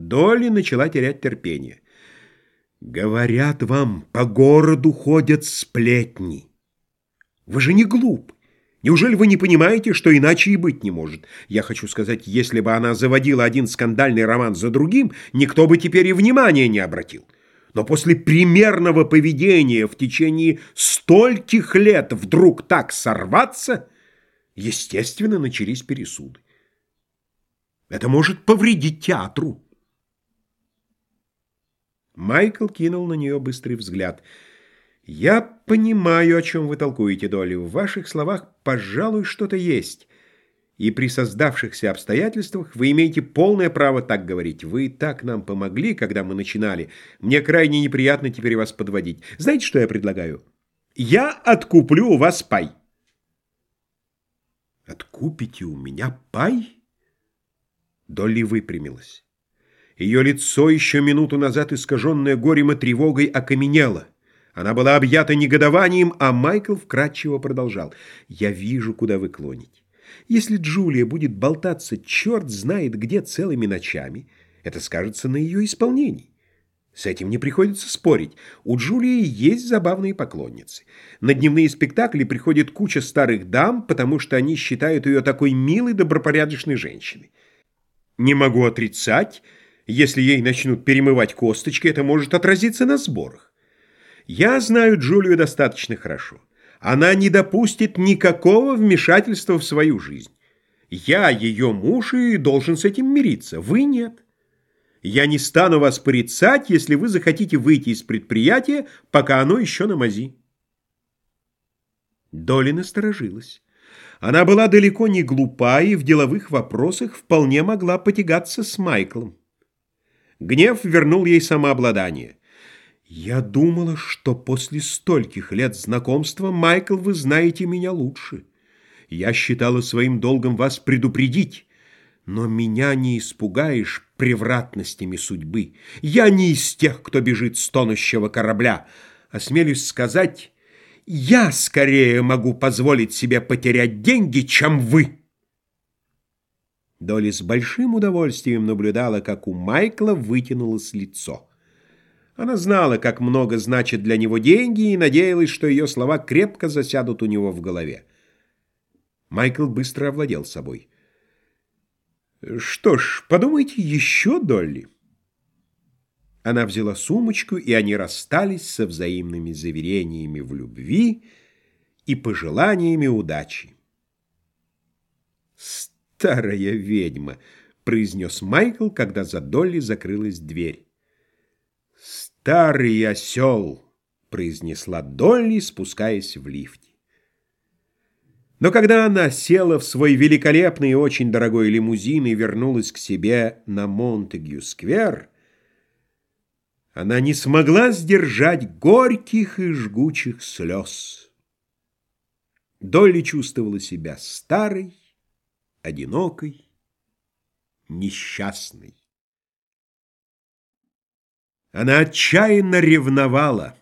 Долли начала терять терпение. «Говорят вам, по городу ходят сплетни. Вы же не глуп. Неужели вы не понимаете, что иначе и быть не может? Я хочу сказать, если бы она заводила один скандальный роман за другим, никто бы теперь и внимания не обратил. Но после примерного поведения в течение стольких лет вдруг так сорваться, естественно, начались пересуды. Это может повредить театру. Майкл кинул на нее быстрый взгляд. «Я понимаю, о чем вы толкуете, Долли. В ваших словах, пожалуй, что-то есть. И при создавшихся обстоятельствах вы имеете полное право так говорить. Вы так нам помогли, когда мы начинали. Мне крайне неприятно теперь вас подводить. Знаете, что я предлагаю? Я откуплю у вас пай». «Откупите у меня пай?» Долли выпрямилась. Ее лицо, еще минуту назад искаженное горем и тревогой, окаменело. Она была объята негодованием, а Майкл вкратчиво продолжал. «Я вижу, куда вы клоните. Если Джулия будет болтаться черт знает где целыми ночами, это скажется на ее исполнении. С этим не приходится спорить. У Джулии есть забавные поклонницы. На дневные спектакли приходит куча старых дам, потому что они считают ее такой милой, добропорядочной женщиной. Не могу отрицать, если ей начнут перемывать косточки, это может отразиться на сборах. Я знаю Джулию достаточно хорошо. Она не допустит никакого вмешательства в свою жизнь. Я ее муж и должен с этим мириться. Вы нет. Я не стану вас порицать, если вы захотите выйти из предприятия, пока оно еще на мази. Доля насторожилась. Она была далеко не глупа и в деловых вопросах вполне могла потягаться с Майклом. Гнев вернул ей самообладание. «Я думала, что после стольких лет знакомства, Майкл, вы знаете меня лучше. Я считала своим долгом вас предупредить, но меня не испугаешь превратностями судьбы. Я не из тех, кто бежит с тонущего корабля. Осмелюсь сказать, я скорее могу позволить себе потерять деньги, чем вы». Долли с большим удовольствием наблюдала, как у Майкла вытянулось лицо. Она знала, как много значат для него деньги, и надеялась, что ее слова крепко засядут у него в голове. Майкл быстро овладел собой. «Что ж, подумайте еще, Долли». Она взяла сумочку, и они расстались со взаимными заверениями в любви и пожеланиями удачи старая ведьма», — произнес Майкл, когда за Долли закрылась дверь. «Старый осел», — произнесла Долли, спускаясь в лифте. Но когда она села в свой великолепный и очень дорогой лимузин и вернулась к себе на Монтегю-сквер, она не смогла сдержать горьких и жгучих слез. Долли чувствовала себя старой, одинокой, несчастной. Она отчаянно ревновала.